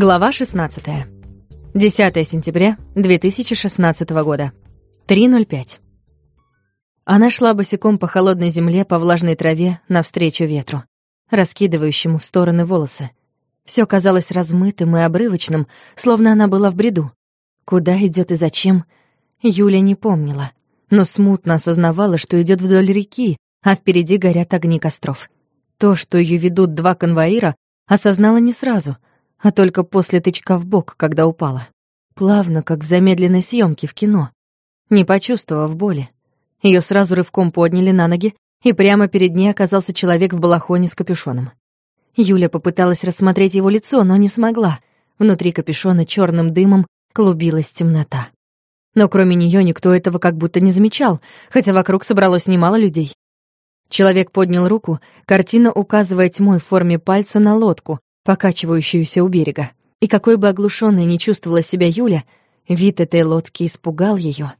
Глава 16. 10 сентября 2016 года. 3.05. Она шла босиком по холодной земле, по влажной траве, навстречу ветру, раскидывающему в стороны волосы. Все казалось размытым и обрывочным, словно она была в бреду. Куда идет и зачем, Юля не помнила, но смутно осознавала, что идет вдоль реки, а впереди горят огни костров. То, что ее ведут два конвоира, осознала не сразу — а только после тычка в бок, когда упала. Плавно, как в замедленной съемке в кино. Не почувствовав боли. Ее сразу рывком подняли на ноги, и прямо перед ней оказался человек в балахоне с капюшоном. Юля попыталась рассмотреть его лицо, но не смогла. Внутри капюшона черным дымом клубилась темнота. Но кроме нее никто этого как будто не замечал, хотя вокруг собралось немало людей. Человек поднял руку, картина указывая тьмой в форме пальца на лодку, покачивающуюся у берега. И какой бы оглушенной не чувствовала себя Юля, вид этой лодки испугал ее.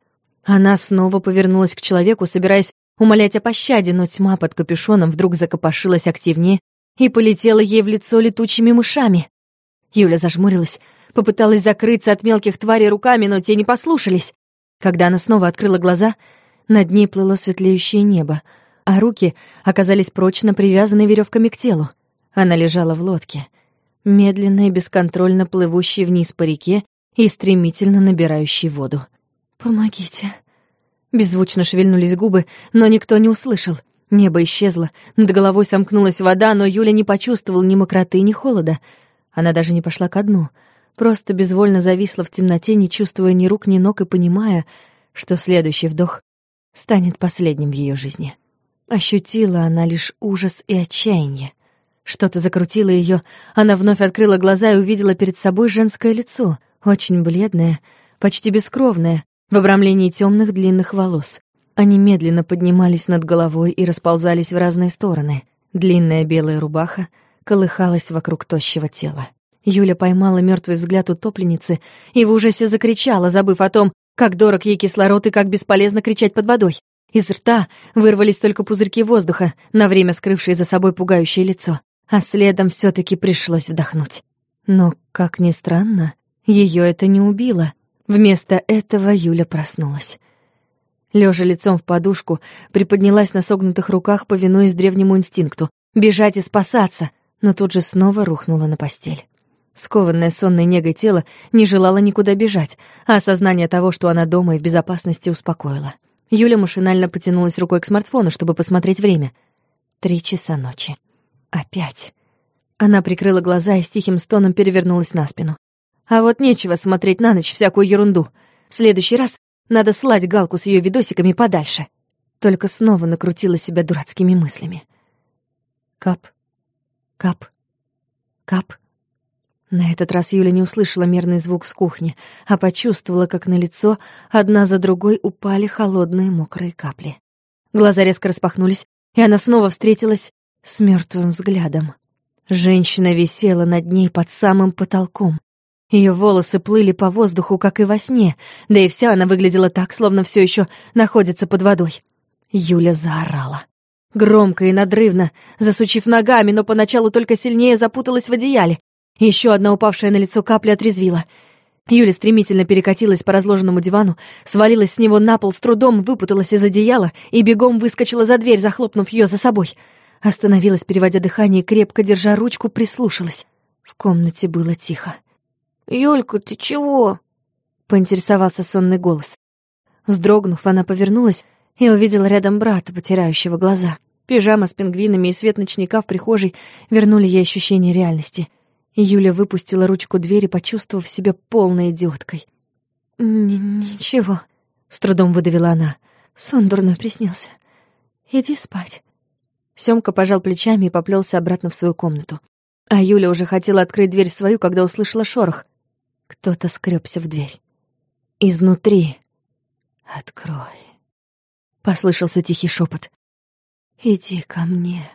Она снова повернулась к человеку, собираясь умолять о пощаде, но тьма под капюшоном вдруг закопошилась активнее и полетела ей в лицо летучими мышами. Юля зажмурилась, попыталась закрыться от мелких тварей руками, но те не послушались. Когда она снова открыла глаза, над ней плыло светлеющее небо, а руки оказались прочно привязаны веревками к телу. Она лежала в лодке — медленно и бесконтрольно плывущий вниз по реке и стремительно набирающий воду. «Помогите». Беззвучно шевельнулись губы, но никто не услышал. Небо исчезло, над головой сомкнулась вода, но Юля не почувствовала ни мокроты, ни холода. Она даже не пошла ко дну, просто безвольно зависла в темноте, не чувствуя ни рук, ни ног и понимая, что следующий вдох станет последним в ее жизни. Ощутила она лишь ужас и отчаяние. Что-то закрутило ее. Она вновь открыла глаза и увидела перед собой женское лицо, очень бледное, почти бескровное, в обрамлении темных длинных волос. Они медленно поднимались над головой и расползались в разные стороны. Длинная белая рубаха колыхалась вокруг тощего тела. Юля поймала мертвый взгляд утопленницы и в ужасе закричала, забыв о том, как дорог ей кислород и как бесполезно кричать под водой. Из рта вырвались только пузырьки воздуха, на время скрывшие за собой пугающее лицо а следом все таки пришлось вдохнуть. Но, как ни странно, ее это не убило. Вместо этого Юля проснулась. Лежа лицом в подушку, приподнялась на согнутых руках, повинуясь древнему инстинкту — бежать и спасаться, но тут же снова рухнула на постель. Скованное сонной негой тело не желало никуда бежать, а осознание того, что она дома и в безопасности, успокоило. Юля машинально потянулась рукой к смартфону, чтобы посмотреть время. Три часа ночи. Опять. Она прикрыла глаза и с тихим стоном перевернулась на спину. А вот нечего смотреть на ночь всякую ерунду. В следующий раз надо слать галку с ее видосиками подальше. Только снова накрутила себя дурацкими мыслями. Кап, кап, кап. На этот раз Юля не услышала мерный звук с кухни, а почувствовала, как на лицо одна за другой упали холодные мокрые капли. Глаза резко распахнулись, и она снова встретилась с мертвым взглядом. Женщина висела над ней под самым потолком. Ее волосы плыли по воздуху, как и во сне, да и вся она выглядела так, словно все еще находится под водой. Юля заорала. Громко и надрывно, засучив ногами, но поначалу только сильнее запуталась в одеяле. Еще одна упавшая на лицо капля отрезвила. Юля стремительно перекатилась по разложенному дивану, свалилась с него на пол с трудом, выпуталась из одеяла и бегом выскочила за дверь, захлопнув ее за собой — Остановилась, переводя дыхание, крепко держа ручку, прислушалась. В комнате было тихо. «Юлька, ты чего?» — поинтересовался сонный голос. Вздрогнув, она повернулась и увидела рядом брата, потирающего глаза. Пижама с пингвинами и свет ночника в прихожей вернули ей ощущение реальности. Юля выпустила ручку двери, почувствовав себя полной идиоткой. «Ничего», — с трудом выдавила она. «Сон дурной приснился. Иди спать». Сёмка пожал плечами и поплелся обратно в свою комнату. А Юля уже хотела открыть дверь свою, когда услышала шорох. Кто-то скребся в дверь. Изнутри. «Открой», — послышался тихий шепот. «Иди ко мне».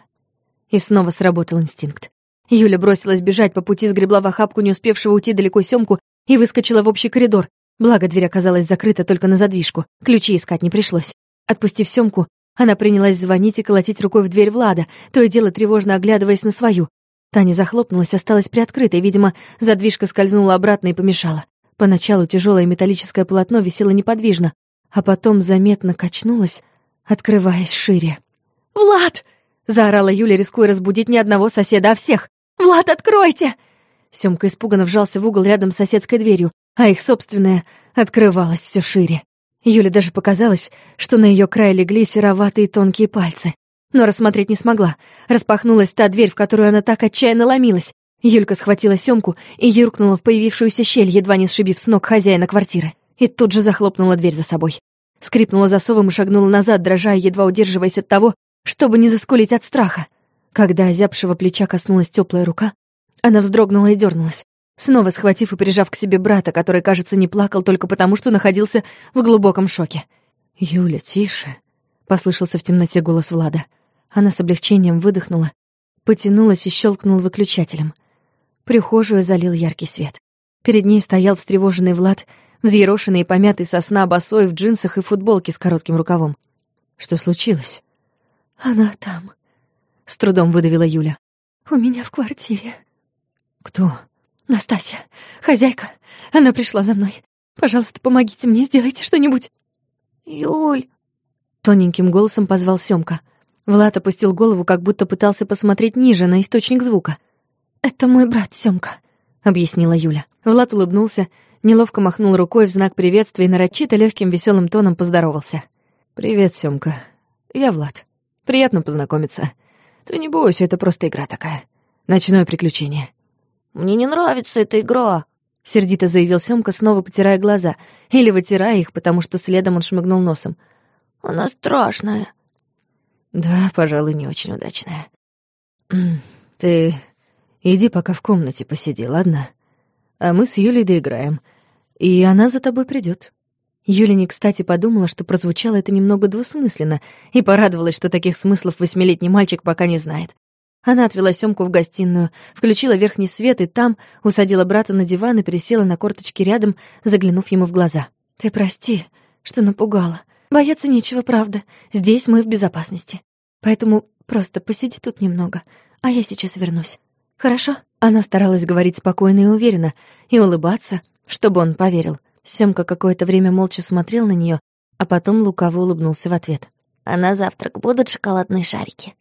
И снова сработал инстинкт. Юля бросилась бежать, по пути сгребла в охапку не успевшего уйти далеко Сёмку и выскочила в общий коридор. Благо, дверь оказалась закрыта только на задвижку. Ключи искать не пришлось. Отпустив Сёмку, она принялась звонить и колотить рукой в дверь Влада, то и дело тревожно оглядываясь на свою. Таня захлопнулась, осталась приоткрытой, видимо, задвижка скользнула обратно и помешала. Поначалу тяжелое металлическое полотно висело неподвижно, а потом заметно качнулось, открываясь шире. «Влад!» — заорала Юля, рискуя разбудить не одного соседа, а всех. «Влад, откройте!» Сёмка испуганно вжался в угол рядом с соседской дверью, а их собственная открывалась все шире. Юле даже показалось, что на ее край легли сероватые тонкие пальцы. Но рассмотреть не смогла. Распахнулась та дверь, в которую она так отчаянно ломилась. Юлька схватила Сёмку и юркнула в появившуюся щель, едва не сшибив с ног хозяина квартиры. И тут же захлопнула дверь за собой. Скрипнула засовом и шагнула назад, дрожа, едва удерживаясь от того, чтобы не заскулить от страха. Когда озябшего плеча коснулась теплая рука, она вздрогнула и дернулась, снова схватив и прижав к себе брата, который, кажется, не плакал только потому, что находился в глубоком шоке. «Юля, тише», — послышался в темноте голос Влада. Она с облегчением выдохнула, потянулась и щелкнула выключателем. Прихожую залил яркий свет. Перед ней стоял встревоженный Влад, взъерошенный и помятый сосна босой в джинсах и футболке с коротким рукавом. «Что случилось?» «Она там», — с трудом выдавила Юля. «У меня в квартире». «Кто?» «Настасья, хозяйка. Она пришла за мной. Пожалуйста, помогите мне, сделайте что-нибудь». «Юль!» — тоненьким голосом позвал Сёмка. Влад опустил голову, как будто пытался посмотреть ниже, на источник звука. «Это мой брат Сёмка», — объяснила Юля. Влад улыбнулся, неловко махнул рукой в знак приветствия и нарочито легким веселым тоном поздоровался. «Привет, Сёмка. Я Влад. Приятно познакомиться. Ты не бойся, это просто игра такая. Ночное приключение». «Мне не нравится эта игра», — сердито заявил Сёмка, снова потирая глаза. Или вытирая их, потому что следом он шмыгнул носом. «Она страшная». «Да, пожалуй, не очень удачная. Ты иди пока в комнате посиди, ладно? А мы с Юлей доиграем, и она за тобой придет. Юля не кстати подумала, что прозвучало это немного двусмысленно, и порадовалась, что таких смыслов восьмилетний мальчик пока не знает. Она отвела Сёмку в гостиную, включила верхний свет и там усадила брата на диван и присела на корточки рядом, заглянув ему в глаза. «Ты прости, что напугала. Бояться нечего, правда. Здесь мы в безопасности. Поэтому просто посиди тут немного, а я сейчас вернусь. Хорошо?» Она старалась говорить спокойно и уверенно, и улыбаться, чтобы он поверил. Сёмка какое-то время молча смотрел на неё, а потом лукаво улыбнулся в ответ. «А на завтрак будут шоколадные шарики?»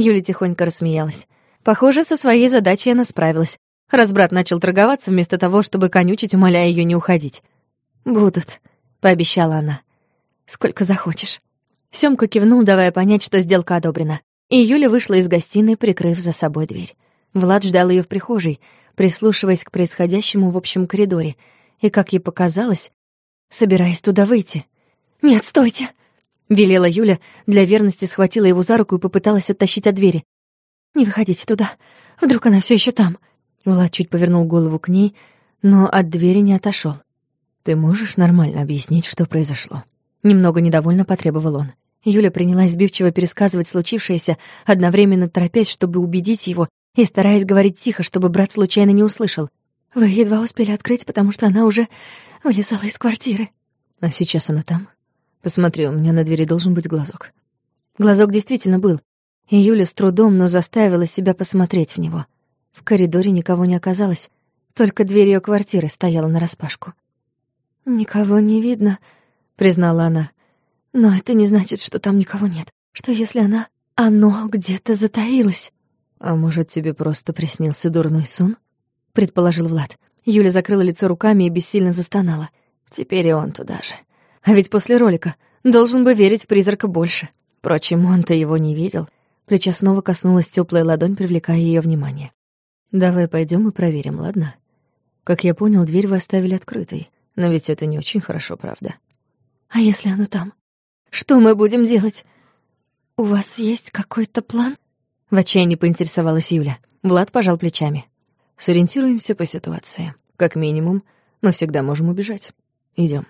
Юля тихонько рассмеялась. Похоже, со своей задачей она справилась, раз брат начал торговаться вместо того, чтобы конючить, умоляя ее не уходить. «Будут», — пообещала она. «Сколько захочешь». Сёмка кивнул, давая понять, что сделка одобрена. И Юля вышла из гостиной, прикрыв за собой дверь. Влад ждал ее в прихожей, прислушиваясь к происходящему в общем коридоре, и, как ей показалось, собираясь туда выйти. «Нет, стойте!» — велела Юля, для верности схватила его за руку и попыталась оттащить от двери. «Не выходите туда. Вдруг она все еще там?» Влад чуть повернул голову к ней, но от двери не отошел. «Ты можешь нормально объяснить, что произошло?» Немного недовольно потребовал он. Юля принялась сбивчиво пересказывать случившееся, одновременно торопясь, чтобы убедить его, и стараясь говорить тихо, чтобы брат случайно не услышал. «Вы едва успели открыть, потому что она уже вылезала из квартиры». «А сейчас она там?» Посмотри, у меня на двери должен быть глазок. Глазок действительно был, и Юля с трудом, но заставила себя посмотреть в него. В коридоре никого не оказалось, только дверь ее квартиры стояла нараспашку. «Никого не видно», — признала она. «Но это не значит, что там никого нет. Что если она... Оно где-то затаилось?» «А может, тебе просто приснился дурной сон?» — предположил Влад. Юля закрыла лицо руками и бессильно застонала. Теперь и он туда же. А ведь после ролика должен бы верить в призрака больше. Впрочем, он-то его не видел. Плеча снова коснулась теплая ладонь, привлекая ее внимание. «Давай пойдем и проверим, ладно? Как я понял, дверь вы оставили открытой. Но ведь это не очень хорошо, правда?» «А если оно там? Что мы будем делать? У вас есть какой-то план?» В отчаянии поинтересовалась Юля. Влад пожал плечами. «Сориентируемся по ситуации. Как минимум, мы всегда можем убежать. Идем.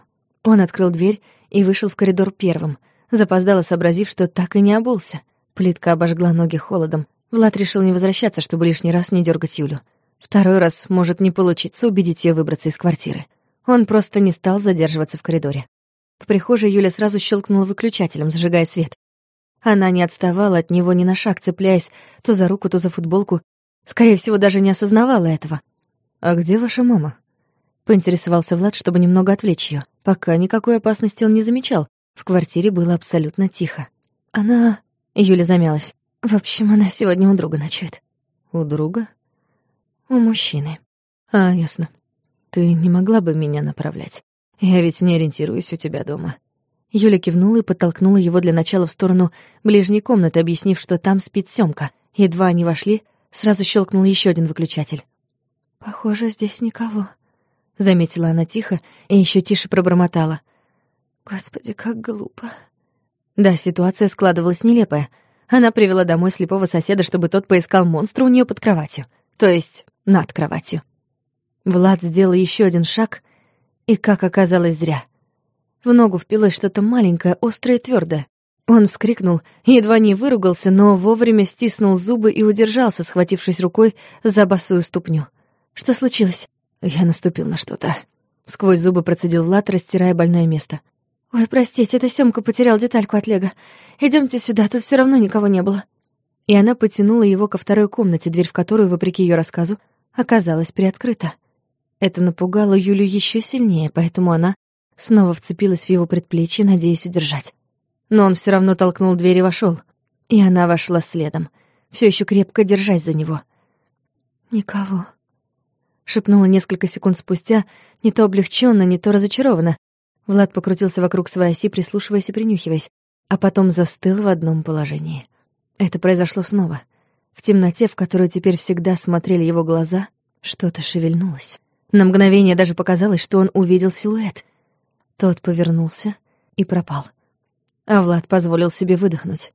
Он открыл дверь и вышел в коридор первым, запоздало сообразив, что так и не обулся. Плитка обожгла ноги холодом. Влад решил не возвращаться, чтобы лишний раз не дергать Юлю. Второй раз может не получиться убедить ее выбраться из квартиры. Он просто не стал задерживаться в коридоре. В прихожей Юля сразу щелкнула выключателем, зажигая свет. Она не отставала от него ни на шаг, цепляясь то за руку, то за футболку, Скорее всего, даже не осознавала этого. «А где ваша мама?» Поинтересовался Влад, чтобы немного отвлечь ее. Пока никакой опасности он не замечал. В квартире было абсолютно тихо. «Она...» — Юля замялась. «В общем, она сегодня у друга ночует». «У друга?» «У мужчины». «А, ясно. Ты не могла бы меня направлять? Я ведь не ориентируюсь у тебя дома». Юля кивнула и подтолкнула его для начала в сторону ближней комнаты, объяснив, что там спит Сёмка. Едва они вошли, сразу щелкнул еще один выключатель. «Похоже, здесь никого», — заметила она тихо и еще тише пробормотала. «Господи, как глупо». Да, ситуация складывалась нелепая. Она привела домой слепого соседа, чтобы тот поискал монстра у нее под кроватью. То есть над кроватью. Влад сделал еще один шаг, и, как оказалось, зря. В ногу впилось что-то маленькое, острое и твердое. Он вскрикнул, едва не выругался, но вовремя стиснул зубы и удержался, схватившись рукой за босую ступню. «Что случилось?» Я наступил на что-то. Сквозь зубы процедил Влад, растирая больное место. «Ой, простите, это Сёмка потерял детальку от Лего. Идёмте сюда, тут всё равно никого не было». И она потянула его ко второй комнате, дверь в которую, вопреки её рассказу, оказалась приоткрыта. Это напугало Юлю ещё сильнее, поэтому она снова вцепилась в его предплечье, надеясь удержать. Но он всё равно толкнул дверь и вошёл. И она вошла следом, всё ещё крепко держась за него. «Никого», — шепнула несколько секунд спустя, не то облегчённо, не то разочарованно, Влад покрутился вокруг своей оси, прислушиваясь и принюхиваясь, а потом застыл в одном положении. Это произошло снова. В темноте, в которую теперь всегда смотрели его глаза, что-то шевельнулось. На мгновение даже показалось, что он увидел силуэт. Тот повернулся и пропал. А Влад позволил себе выдохнуть.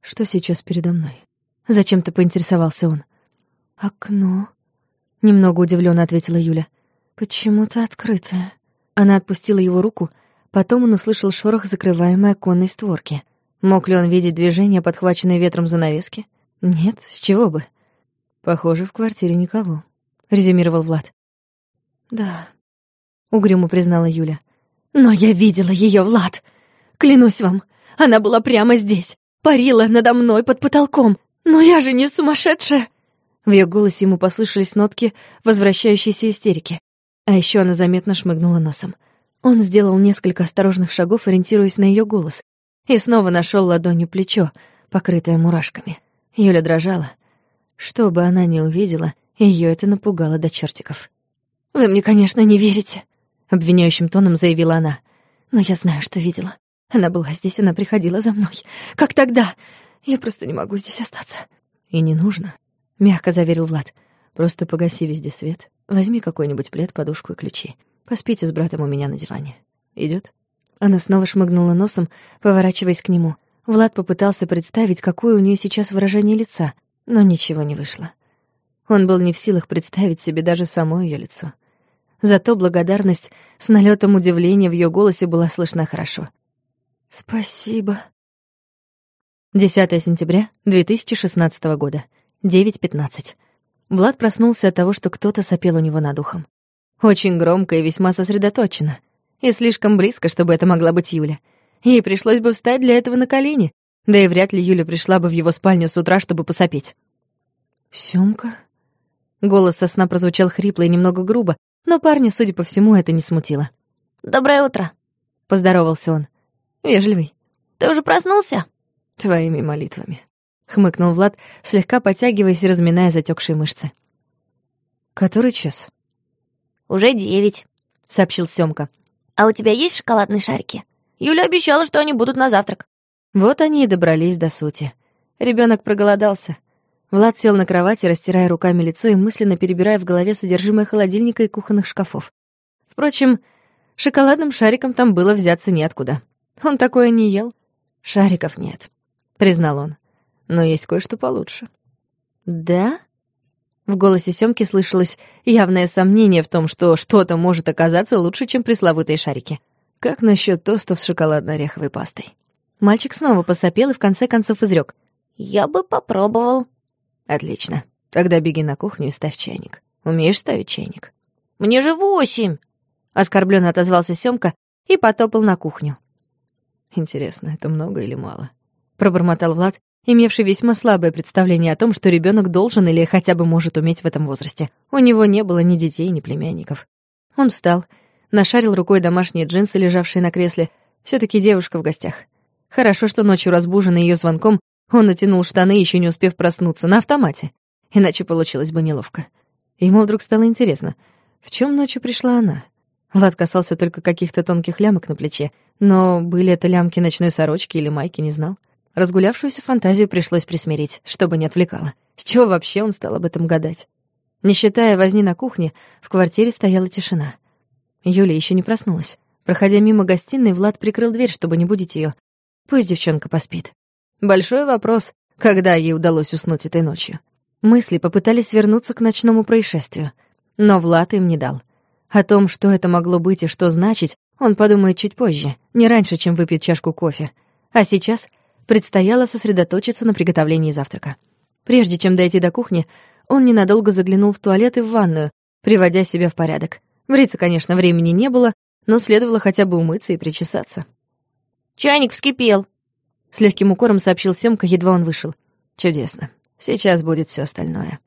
«Что сейчас передо мной?» Зачем-то поинтересовался он. «Окно», — немного удивленно ответила Юля. «Почему-то открытое». Она отпустила его руку, потом он услышал шорох закрываемой оконной створки. Мог ли он видеть движение, подхваченное ветром занавески? Нет, с чего бы? Похоже, в квартире никого, резюмировал Влад. Да, угрюмо признала Юля. Но я видела ее, Влад. Клянусь вам, она была прямо здесь, парила надо мной под потолком. Но я же не сумасшедшая. В ее голосе ему послышались нотки возвращающейся истерики. А еще она заметно шмыгнула носом. Он сделал несколько осторожных шагов, ориентируясь на ее голос, и снова нашел ладонью плечо, покрытое мурашками. Юля дрожала. Что бы она ни увидела, ее это напугало до чертиков. «Вы мне, конечно, не верите», — обвиняющим тоном заявила она. «Но я знаю, что видела. Она была здесь, она приходила за мной. Как тогда? Я просто не могу здесь остаться». «И не нужно», — мягко заверил Влад. «Просто погаси везде свет, Возьми какой-нибудь плед, подушку и ключи. Поспите с братом у меня на диване. Идёт?» Она снова шмыгнула носом, поворачиваясь к нему. Влад попытался представить, какое у неё сейчас выражение лица, но ничего не вышло. Он был не в силах представить себе даже само её лицо. Зато благодарность с налётом удивления в её голосе была слышна хорошо. «Спасибо». 10 сентября 2016 года, 9.15. Влад проснулся от того, что кто-то сопел у него над ухом. Очень громко и весьма сосредоточенно. И слишком близко, чтобы это могла быть Юля. Ей пришлось бы встать для этого на колени. Да и вряд ли Юля пришла бы в его спальню с утра, чтобы посопеть. «Сёмка?» Голос со сна прозвучал хрипло и немного грубо, но парня, судя по всему, это не смутило. «Доброе утро», — поздоровался он. Вежливый. «Ты уже проснулся?» «Твоими молитвами», хмыкнул Влад, слегка подтягиваясь и разминая затекшие мышцы. Который час? Уже девять, сообщил Сёмка. А у тебя есть шоколадные шарики? Юля обещала, что они будут на завтрак. Вот они и добрались до сути. Ребенок проголодался. Влад сел на кровати, растирая руками лицо и мысленно перебирая в голове содержимое холодильника и кухонных шкафов. Впрочем, шоколадным шариком там было взяться неоткуда. Он такое не ел. Шариков нет, признал он но есть кое-что получше». «Да?» В голосе Сёмки слышалось явное сомнение в том, что что-то может оказаться лучше, чем пресловутые шарики. Как насчет тостов с шоколадно-ореховой пастой? Мальчик снова посопел и в конце концов изрек: «Я бы попробовал». «Отлично. Тогда беги на кухню и ставь чайник. Умеешь ставить чайник?» «Мне же восемь!» Оскорбленно отозвался Сёмка и потопал на кухню. «Интересно, это много или мало?» Пробормотал Влад имевший весьма слабое представление о том, что ребенок должен или хотя бы может уметь в этом возрасте. У него не было ни детей, ни племянников. Он встал, нашарил рукой домашние джинсы, лежавшие на кресле. все таки девушка в гостях. Хорошо, что ночью разбуженный ее звонком, он натянул штаны, еще не успев проснуться, на автомате. Иначе получилось бы неловко. Ему вдруг стало интересно, в чем ночью пришла она? Влад касался только каких-то тонких лямок на плече, но были это лямки ночной сорочки или майки, не знал. Разгулявшуюся фантазию пришлось присмирить, чтобы не отвлекало. С чего вообще он стал об этом гадать? Не считая возни на кухне, в квартире стояла тишина. Юля еще не проснулась. Проходя мимо гостиной, Влад прикрыл дверь, чтобы не будить ее. Пусть девчонка поспит. Большой вопрос, когда ей удалось уснуть этой ночью. Мысли попытались вернуться к ночному происшествию, но Влад им не дал. О том, что это могло быть и что значить, он подумает чуть позже, не раньше, чем выпьет чашку кофе. А сейчас предстояло сосредоточиться на приготовлении завтрака. Прежде чем дойти до кухни, он ненадолго заглянул в туалет и в ванную, приводя себя в порядок. Бриться, конечно, времени не было, но следовало хотя бы умыться и причесаться. «Чайник вскипел», — с легким укором сообщил Семка, едва он вышел. «Чудесно. Сейчас будет все остальное».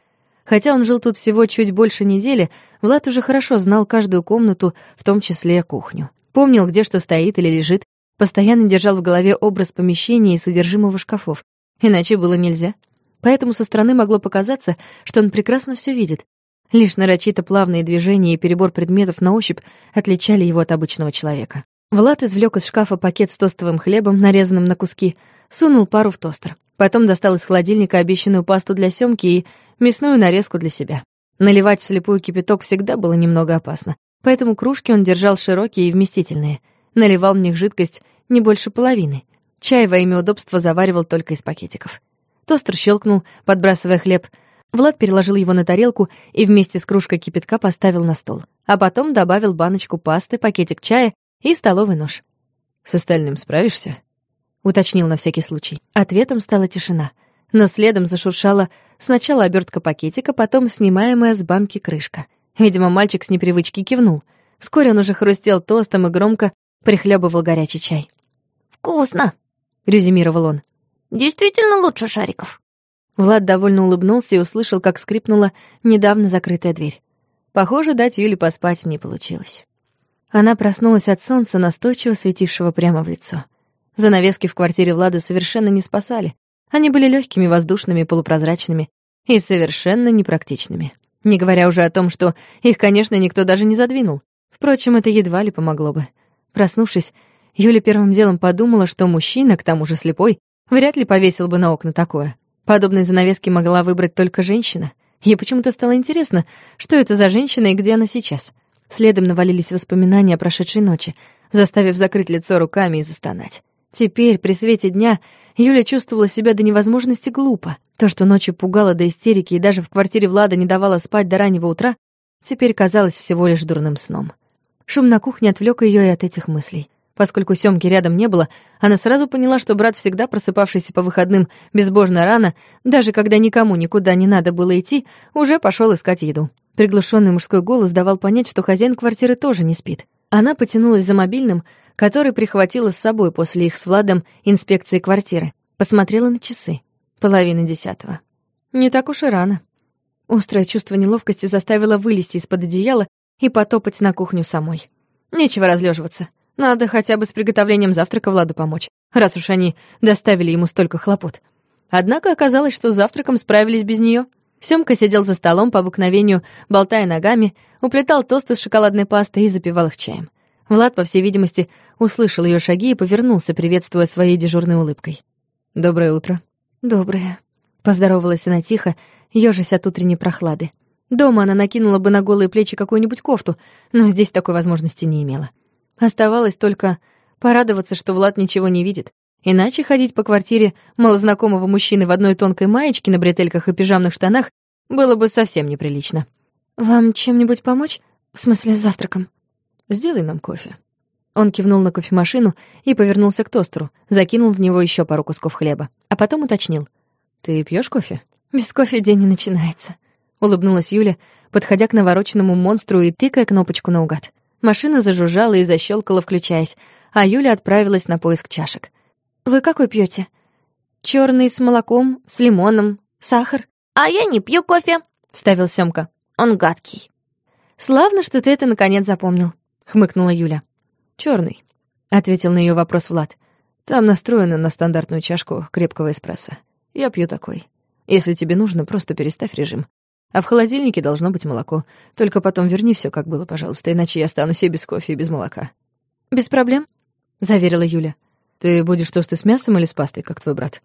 Хотя он жил тут всего чуть больше недели, Влад уже хорошо знал каждую комнату, в том числе кухню. Помнил, где что стоит или лежит, постоянно держал в голове образ помещения и содержимого шкафов. Иначе было нельзя. Поэтому со стороны могло показаться, что он прекрасно все видит. Лишь нарочито плавные движения и перебор предметов на ощупь отличали его от обычного человека. Влад извлек из шкафа пакет с тостовым хлебом, нарезанным на куски, сунул пару в тостер. Потом достал из холодильника обещанную пасту для семки и мясную нарезку для себя. Наливать вслепую кипяток всегда было немного опасно, поэтому кружки он держал широкие и вместительные. Наливал в них жидкость не больше половины. Чай во имя удобства заваривал только из пакетиков. Тостер щелкнул, подбрасывая хлеб. Влад переложил его на тарелку и вместе с кружкой кипятка поставил на стол. А потом добавил баночку пасты, пакетик чая и столовый нож. «С остальным справишься?» — уточнил на всякий случай. Ответом стала тишина. Но следом зашуршала Сначала обертка пакетика, потом снимаемая с банки крышка. Видимо, мальчик с непривычки кивнул. Вскоре он уже хрустел тостом и громко прихлебывал горячий чай. «Вкусно!» — резюмировал он. «Действительно лучше шариков». Влад довольно улыбнулся и услышал, как скрипнула недавно закрытая дверь. Похоже, дать Юле поспать не получилось. Она проснулась от солнца, настойчиво светившего прямо в лицо. Занавески в квартире Влада совершенно не спасали. Они были легкими, воздушными, полупрозрачными и совершенно непрактичными. Не говоря уже о том, что их, конечно, никто даже не задвинул. Впрочем, это едва ли помогло бы. Проснувшись, Юля первым делом подумала, что мужчина, к тому же слепой, вряд ли повесил бы на окна такое. Подобные занавески могла выбрать только женщина. Ей почему-то стало интересно, что это за женщина и где она сейчас. Следом навалились воспоминания о прошедшей ночи, заставив закрыть лицо руками и застонать. Теперь, при свете дня, Юля чувствовала себя до невозможности глупо. То, что ночью пугало до истерики и даже в квартире Влада не давало спать до раннего утра, теперь казалось всего лишь дурным сном. Шум на кухне отвлек ее и от этих мыслей. Поскольку Сёмки рядом не было, она сразу поняла, что брат, всегда просыпавшийся по выходным безбожно рано, даже когда никому никуда не надо было идти, уже пошел искать еду. Приглушенный мужской голос давал понять, что хозяин квартиры тоже не спит. Она потянулась за мобильным, который прихватила с собой после их с Владом инспекции квартиры. Посмотрела на часы. Половина десятого. Не так уж и рано. Острое чувство неловкости заставило вылезти из-под одеяла и потопать на кухню самой. Нечего разлеживаться. Надо хотя бы с приготовлением завтрака Владу помочь, раз уж они доставили ему столько хлопот. Однако оказалось, что с завтраком справились без нее. Сёмка сидел за столом по обыкновению, болтая ногами, уплетал тосты с шоколадной пастой и запивал их чаем. Влад, по всей видимости, услышал ее шаги и повернулся, приветствуя своей дежурной улыбкой. «Доброе утро». «Доброе». Поздоровалась она тихо, ёжась от утренней прохлады. Дома она накинула бы на голые плечи какую-нибудь кофту, но здесь такой возможности не имела. Оставалось только порадоваться, что Влад ничего не видит. Иначе ходить по квартире малознакомого мужчины в одной тонкой маечке на бретельках и пижамных штанах было бы совсем неприлично. «Вам чем-нибудь помочь? В смысле, с завтраком?» Сделай нам кофе». Он кивнул на кофемашину и повернулся к тостеру, закинул в него еще пару кусков хлеба, а потом уточнил. «Ты пьешь кофе?» «Без кофе день не начинается», — улыбнулась Юля, подходя к навороченному монстру и тыкая кнопочку наугад. Машина зажужжала и защелкала, включаясь, а Юля отправилась на поиск чашек. «Вы какой пьете? Черный с молоком, с лимоном, сахар. «А я не пью кофе», — вставил Сёмка. «Он гадкий». «Славно, что ты это наконец запомнил», — хмыкнула Юля. Черный, ответил на ее вопрос Влад. «Там настроено на стандартную чашку крепкого эспрессо. Я пью такой. Если тебе нужно, просто переставь режим. А в холодильнике должно быть молоко. Только потом верни все, как было, пожалуйста, иначе я останусь и без кофе, и без молока». «Без проблем», — заверила Юля. «Ты будешь тосты с мясом или с пастой, как твой брат?»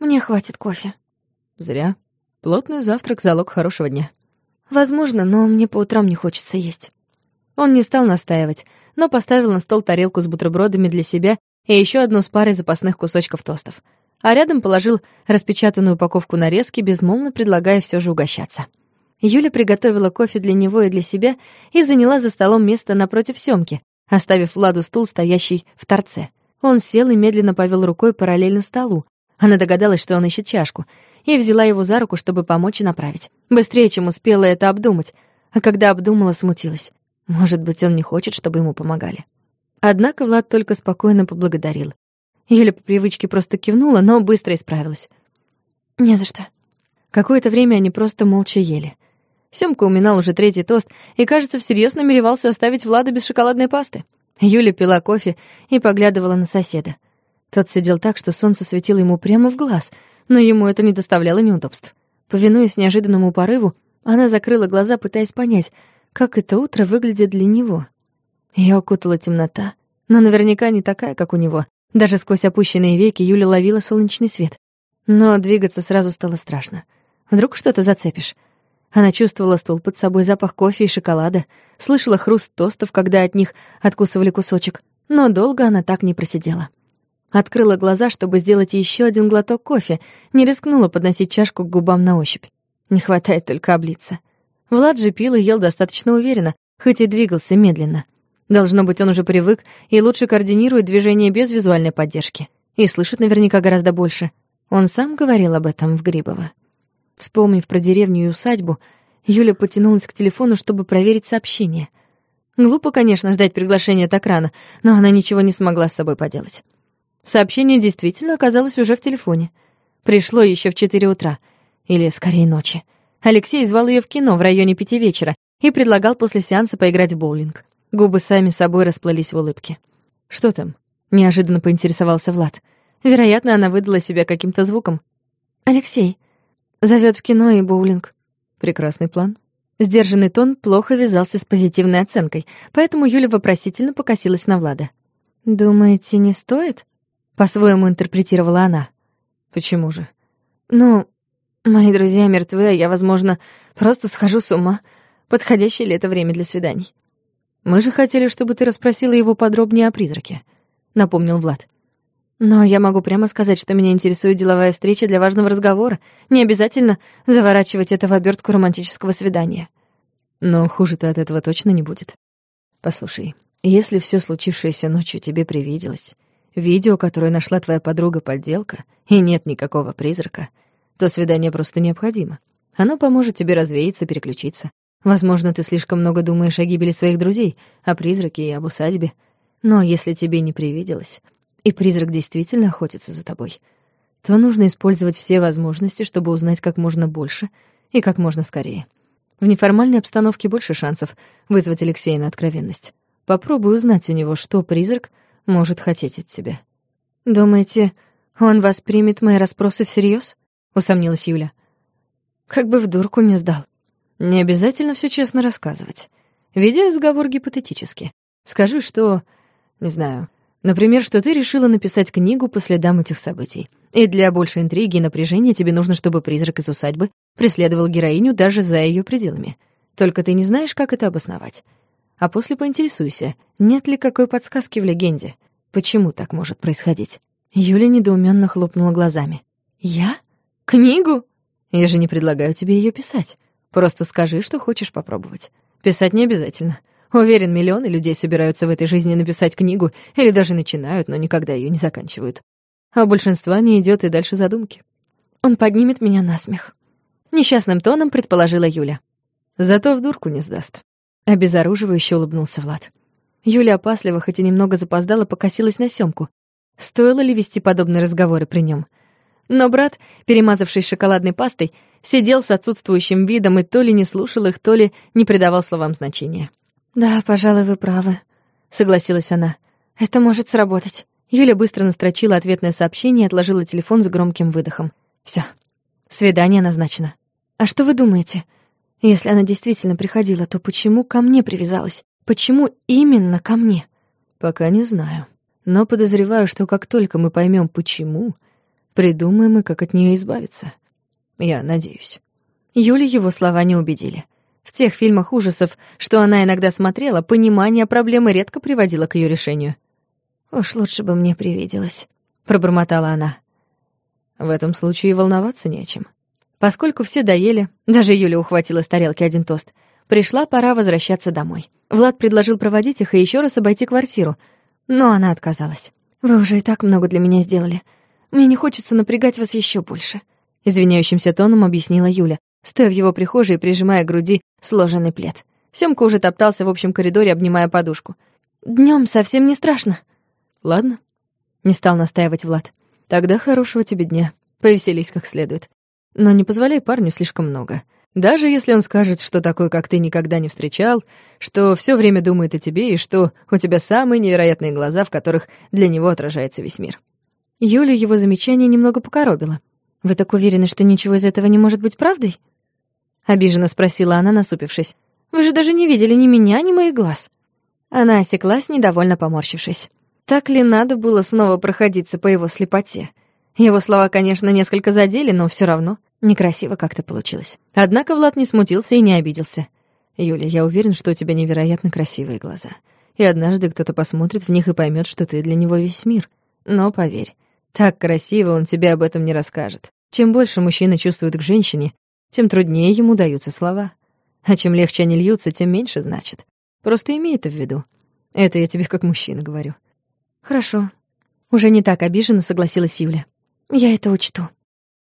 «Мне хватит кофе». «Зря. Плотный завтрак — залог хорошего дня». «Возможно, но мне по утрам не хочется есть». Он не стал настаивать, но поставил на стол тарелку с бутербродами для себя и еще одну с парой запасных кусочков тостов. А рядом положил распечатанную упаковку нарезки, безмолвно предлагая все же угощаться. Юля приготовила кофе для него и для себя и заняла за столом место напротив Сёмки, оставив Владу стул, стоящий в торце. Он сел и медленно повел рукой параллельно столу. Она догадалась, что он ищет чашку, и взяла его за руку, чтобы помочь и направить. Быстрее, чем успела это обдумать. А когда обдумала, смутилась. Может быть, он не хочет, чтобы ему помогали. Однако Влад только спокойно поблагодарил. Юля по привычке просто кивнула, но быстро исправилась. «Не за что». Какое-то время они просто молча ели. Сёмка уминал уже третий тост и, кажется, всерьез намеревался оставить Влада без шоколадной пасты. Юля пила кофе и поглядывала на соседа. Тот сидел так, что солнце светило ему прямо в глаз, но ему это не доставляло неудобств. Повинуясь неожиданному порыву, она закрыла глаза, пытаясь понять, как это утро выглядит для него. Её окутала темнота, но наверняка не такая, как у него. Даже сквозь опущенные веки Юля ловила солнечный свет. Но двигаться сразу стало страшно. Вдруг что-то зацепишь. Она чувствовала стул под собой, запах кофе и шоколада, слышала хруст тостов, когда от них откусывали кусочек. Но долго она так не просидела. Открыла глаза, чтобы сделать еще один глоток кофе, не рискнула подносить чашку к губам на ощупь. Не хватает только облиться. Влад же пил и ел достаточно уверенно, хоть и двигался медленно. Должно быть, он уже привык и лучше координирует движение без визуальной поддержки. И слышит наверняка гораздо больше. Он сам говорил об этом в Грибово. Вспомнив про деревню и усадьбу, Юля потянулась к телефону, чтобы проверить сообщение. Глупо, конечно, ждать приглашения так рано, но она ничего не смогла с собой поделать. Сообщение действительно оказалось уже в телефоне. Пришло еще в четыре утра. Или, скорее, ночи. Алексей звал ее в кино в районе пяти вечера и предлагал после сеанса поиграть в боулинг. Губы сами собой расплылись в улыбке. «Что там?» — неожиданно поинтересовался Влад. Вероятно, она выдала себя каким-то звуком. «Алексей. зовет в кино и боулинг». Прекрасный план. Сдержанный тон плохо вязался с позитивной оценкой, поэтому Юля вопросительно покосилась на Влада. «Думаете, не стоит?» — по-своему интерпретировала она. «Почему же?» «Ну, Мои друзья мертвы, а я, возможно, просто схожу с ума. Подходящее ли это время для свиданий? Мы же хотели, чтобы ты расспросила его подробнее о призраке, напомнил Влад. Но я могу прямо сказать, что меня интересует деловая встреча для важного разговора. Не обязательно заворачивать это в обертку романтического свидания. Но хуже-то от этого точно не будет. Послушай, если все случившееся ночью тебе привиделось, видео, которое нашла твоя подруга, подделка, и нет никакого призрака — то свидание просто необходимо. Оно поможет тебе развеяться, переключиться. Возможно, ты слишком много думаешь о гибели своих друзей, о призраке и об усадьбе. Но если тебе не привиделось, и призрак действительно охотится за тобой, то нужно использовать все возможности, чтобы узнать как можно больше и как можно скорее. В неформальной обстановке больше шансов вызвать Алексея на откровенность. Попробуй узнать у него, что призрак может хотеть от тебя. Думаете, он воспримет мои расспросы всерьез? — усомнилась Юля. «Как бы в дурку не сдал. Не обязательно все честно рассказывать. Веди разговор гипотетически. Скажи, что... Не знаю. Например, что ты решила написать книгу по следам этих событий. И для большей интриги и напряжения тебе нужно, чтобы призрак из усадьбы преследовал героиню даже за ее пределами. Только ты не знаешь, как это обосновать. А после поинтересуйся, нет ли какой подсказки в легенде. Почему так может происходить?» Юля недоуменно хлопнула глазами. «Я?» Книгу? Я же не предлагаю тебе ее писать. Просто скажи, что хочешь попробовать. Писать не обязательно. Уверен, миллионы людей собираются в этой жизни написать книгу или даже начинают, но никогда ее не заканчивают. А большинства не идет и дальше задумки. Он поднимет меня на смех. Несчастным тоном предположила Юля. Зато в дурку не сдаст. Обезоруживающе улыбнулся Влад. Юля опасливо, хоть и немного запоздала, покосилась на Сёмку. Стоило ли вести подобные разговоры при нем? Но брат, перемазавшись шоколадной пастой, сидел с отсутствующим видом и то ли не слушал их, то ли не придавал словам значения. «Да, пожалуй, вы правы», — согласилась она. «Это может сработать». Юля быстро настрочила ответное сообщение и отложила телефон с громким выдохом. Все, свидание назначено. «А что вы думаете? Если она действительно приходила, то почему ко мне привязалась? Почему именно ко мне?» «Пока не знаю. Но подозреваю, что как только мы поймем, почему, придумаем и как от нее избавиться. Я надеюсь». Юли его слова не убедили. В тех фильмах ужасов, что она иногда смотрела, понимание проблемы редко приводило к ее решению. «Уж лучше бы мне привиделось», — пробормотала она. В этом случае волноваться не о чем. Поскольку все доели, даже Юля ухватила с тарелки один тост, пришла пора возвращаться домой. Влад предложил проводить их и еще раз обойти квартиру, но она отказалась. «Вы уже и так много для меня сделали. Мне не хочется напрягать вас еще больше», — извиняющимся тоном объяснила Юля, стоя в его прихожей и прижимая к груди сложенный плед. Семка уже топтался в общем коридоре, обнимая подушку. Днем совсем не страшно». «Ладно», — не стал настаивать Влад. «Тогда хорошего тебе дня. Повеселись как следует. Но не позволяй парню слишком много. Даже если он скажет, что такой, как ты, никогда не встречал, что все время думает о тебе и что у тебя самые невероятные глаза, в которых для него отражается весь мир». Юлю его замечание немного покоробило. «Вы так уверены, что ничего из этого не может быть правдой?» — обиженно спросила она, насупившись. «Вы же даже не видели ни меня, ни моих глаз». Она осеклась, недовольно поморщившись. Так ли надо было снова проходиться по его слепоте? Его слова, конечно, несколько задели, но все равно некрасиво как-то получилось. Однако Влад не смутился и не обиделся. «Юля, я уверен, что у тебя невероятно красивые глаза. И однажды кто-то посмотрит в них и поймет, что ты для него весь мир. Но поверь, так красиво он тебе об этом не расскажет. Чем больше мужчина чувствует к женщине, тем труднее ему даются слова. А чем легче они льются, тем меньше значит. Просто имей это в виду. Это я тебе как мужчина говорю. Хорошо. Уже не так обиженно согласилась Юля. Я это учту.